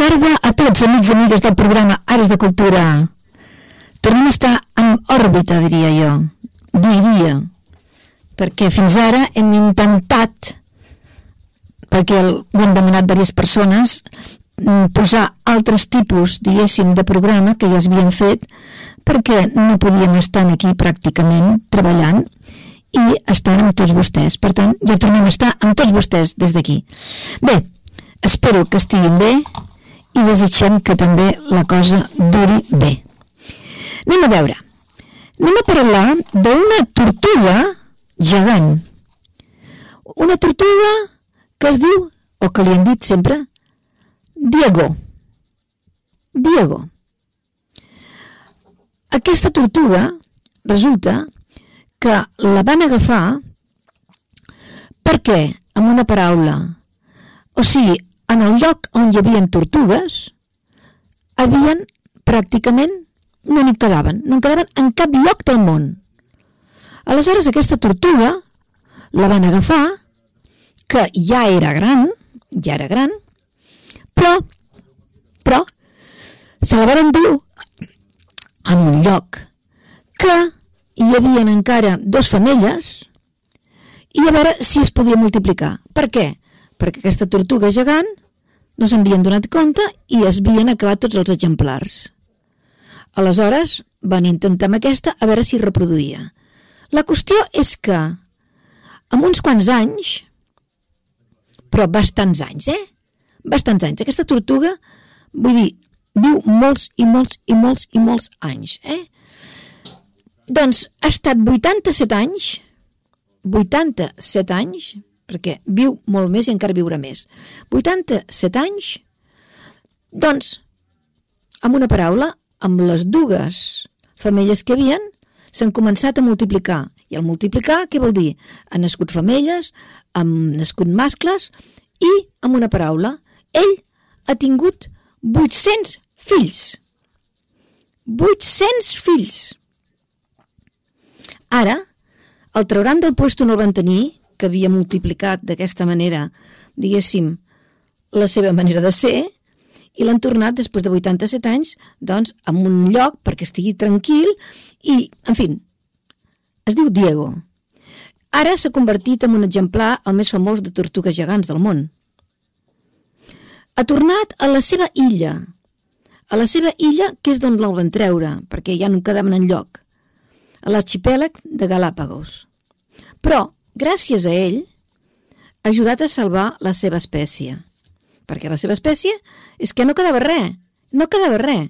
Tarda a tots, amics i amigues del programa Ares de Cultura. Tornem a estar en òrbita, diria jo. Diria. Perquè fins ara hem intentat, perquè el, ho han demanat diverses persones, mm, posar altres tipus, diguéssim, de programa que ja es havien fet, perquè no podíem estar aquí pràcticament treballant i estar amb tots vostès. Per tant, ja tornem a estar amb tots vostès des d'aquí. Bé, espero que estiguin bé i desitgem que també la cosa duri bé. Anem a veure. Anem a parlar d'una tortuga gegant. Una tortuga que es diu, o que li han dit sempre, Diego. Diego. Aquesta tortuga resulta que la van agafar perquè, amb una paraula, o sigui, en el lloc on hi havia tortugues, havien pràcticament no n'hi quedaven, no en quedaven en cap lloc del món. Aleshores aquesta tortuga la van agafar, que ja era gran, ja era gran, però, però, se la van endur en un lloc que hi havien encara dos femelles i a veure si es podia multiplicar. Per què? Aquesta tortuga gegant no s'havien donat compte i es havien acabat tots els exemplars. Aleshores van intentar amb aquesta a veure si reproduïa. La qüestió és que amb uns quants anys, però bastants anys, eh? Bastants anys. Aquesta tortuga, vull dir, viu molts i molts i molts i molts anys, eh? Doncs ha estat 87 anys, 87 anys, perquè viu molt més i encara viurà més. 87 anys, doncs, amb una paraula, amb les dues femelles que havien, s'han començat a multiplicar. I al multiplicar, què vol dir? Han nascut femelles, han nascut mascles i, amb una paraula, ell ha tingut 800 fills. 800 fills. Ara, el trauran del puesto on el van tenir, que havia multiplicat d'aquesta manera, diguéssim, la seva manera de ser, i l'han tornat després de 87 anys doncs a un lloc perquè estigui tranquil i, en fi, es diu Diego. Ara s'ha convertit en un exemplar el més famós de tortugues gegants del món. Ha tornat a la seva illa, a la seva illa que és d'on l'el van treure, perquè ja no quedaven en lloc, a l'arxipèlag de Galàpagos. Però, gràcies a ell, ha ajudat a salvar la seva espècie perquè la seva espècie és que no quedava res, no quedava res.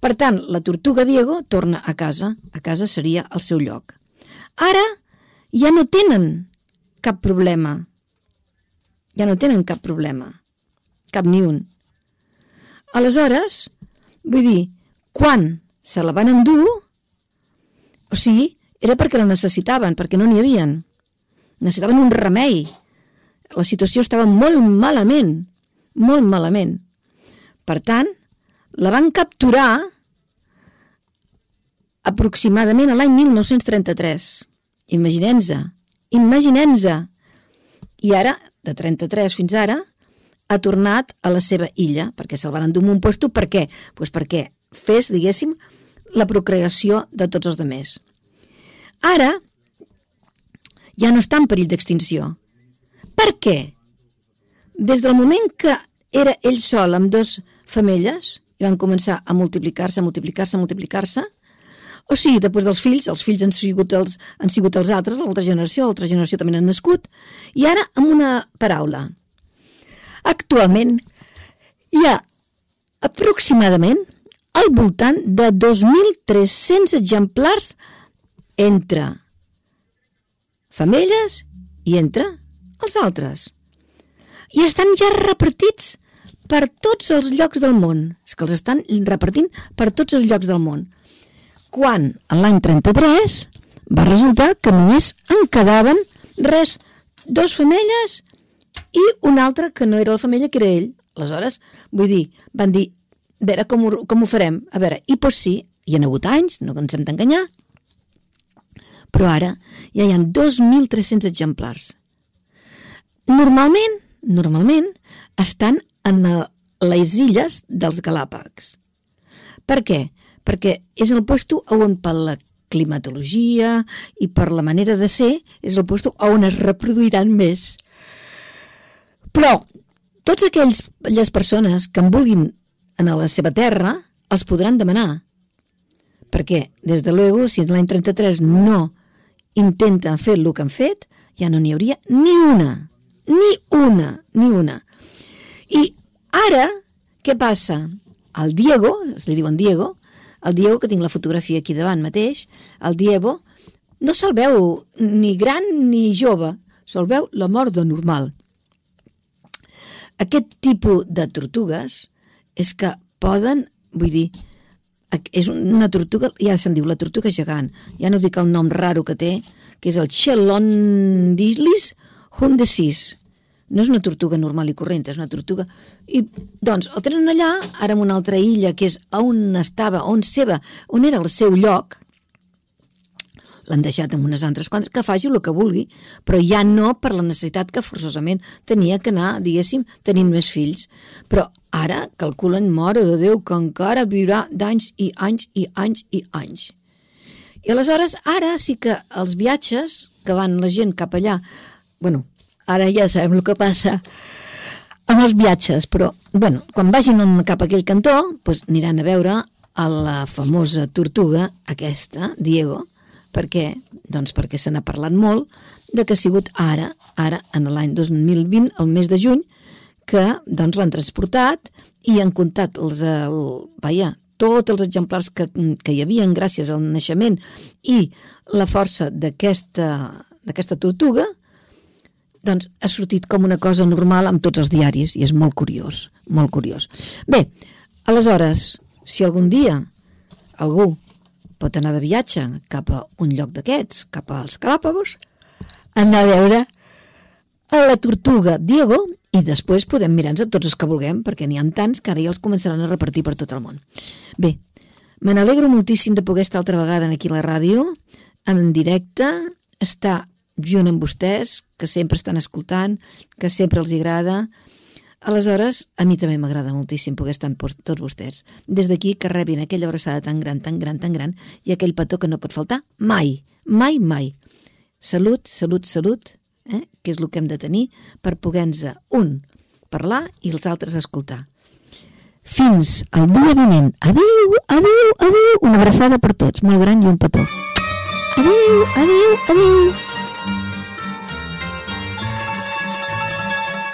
Per tant, la tortuga Diego torna a casa, a casa seria el seu lloc. Ara ja no tenen cap problema. Ja no tenen cap problema. Cap ni un. Aleshores, vull dir, quan se la van endur, o sigui, era perquè la necessitaven, perquè no n'hi havien. Necessitaven un remei, la situació estava molt malament, molt malament. Per tant, la van capturar aproximadament a l'any 1933. Imaginem-se, imaginem-se. I ara, de 33 fins ara, ha tornat a la seva illa, perquè se'l van endur un puesto. Per què? Pues perquè fes, diguéssim, la procreació de tots els demés. Ara, ja no està en perill d'extinció, per què? Des del moment que era ell sol amb dos femelles, i van començar a multiplicar-se, a multiplicar-se, a multiplicar-se, o sigui, després dels fills, els fills han sigut els, han sigut els altres, l'altra generació, l'altra generació també han nascut, i ara amb una paraula. Actualment hi ha aproximadament al voltant de 2.300 exemplars entre femelles i entre els altres. i estan ja repartits per tots els llocs del món. És que els estan repartint per tots els llocs del món. Quan, en l'any 33, va resultar que només en quedaven res, dos femelles i una altra que no era la femella, que era ell. Aleshores, vull dir, van dir, a veure com ho, com ho farem. A veure, i doncs sí, hi ha hagut anys, no ens hem d'enganyar, però ara ja hi ha 2.300 exemplars. Normalment, normalment, estan en les illes dels Galàpags. Per què? Perquè és el puesto on per la climatologia i per la manera de ser és el puesto on es reproduiran més. Però tots aquells, aquelles persones que en vulguin en la seva terra els podran demanar. Perquè, des de luego, si l'any 33 no intenten fer el que han fet, ja no n'hi hauria ni una. Ni una, ni una. I ara, què passa? El Diego, es li diuen Diego, el Diego, que tinc la fotografia aquí davant mateix, el Diego, no se'l veu ni gran ni jove, se'l veu la mort de normal. Aquest tipus de tortugues és que poden, vull dir, és una tortuga, ja se'n diu la tortuga gegant, ja no dic el nom raro que té, que és el Chelondislis hundesis, no és una tortuga normal i corrent, és una tortuga... I, doncs, el tenen allà, ara en una altra illa, que és on estava, on seva, on era el seu lloc, l'han deixat amb unes altres quantes, que faci el que vulgui, però ja no per la necessitat que forçosament tenia que anar, diguéssim, tenint més fills. Però ara calculen, mora de Déu, que encara viurà d'anys i anys i anys i anys. I aleshores, ara sí que els viatges que van la gent cap allà, bueno, Ara ja sabem el que passa amb els viatges, però, bueno, quan vagin cap a aquell cantó, doncs aniran a veure a la famosa tortuga, aquesta, Diego, perquè, doncs perquè se n'ha parlat molt de que ha sigut ara, ara, en l'any 2020, el mes de juny, que doncs l'han transportat i han comptat els, el, vaja, tots els exemplars que, que hi havien gràcies al naixement i la força d'aquesta tortuga, doncs ha sortit com una cosa normal amb tots els diaris i és molt curiós, molt curiós. Bé, aleshores, si algun dia algú pot anar de viatge cap a un lloc d'aquests, cap als Galàpagos, anar a veure a la tortuga Diego i després podem mirar-nos tots els que vulguem perquè n'hi ha tants que ara ja els començaran a repartir per tot el món. Bé, me n'alegro moltíssim de poder estar altra vegada aquí a la ràdio, en directe, estar junt amb vostès, que sempre estan escoltant, que sempre els agrada. Aleshores, a mi també m'agrada moltíssim poder estar amb tots vostès. Des d'aquí que rebin aquella abraçada tan gran, tan gran, tan gran i aquell petó que no pot faltar mai, mai, mai. Salut, salut, salut, eh? que és el que hem de tenir per poder-nos un parlar i els altres escoltar. Fins al dia vinent. Adéu, adéu, adéu. Una abraçada per tots, molt gran i un petó. Adéu, adéu, adéu.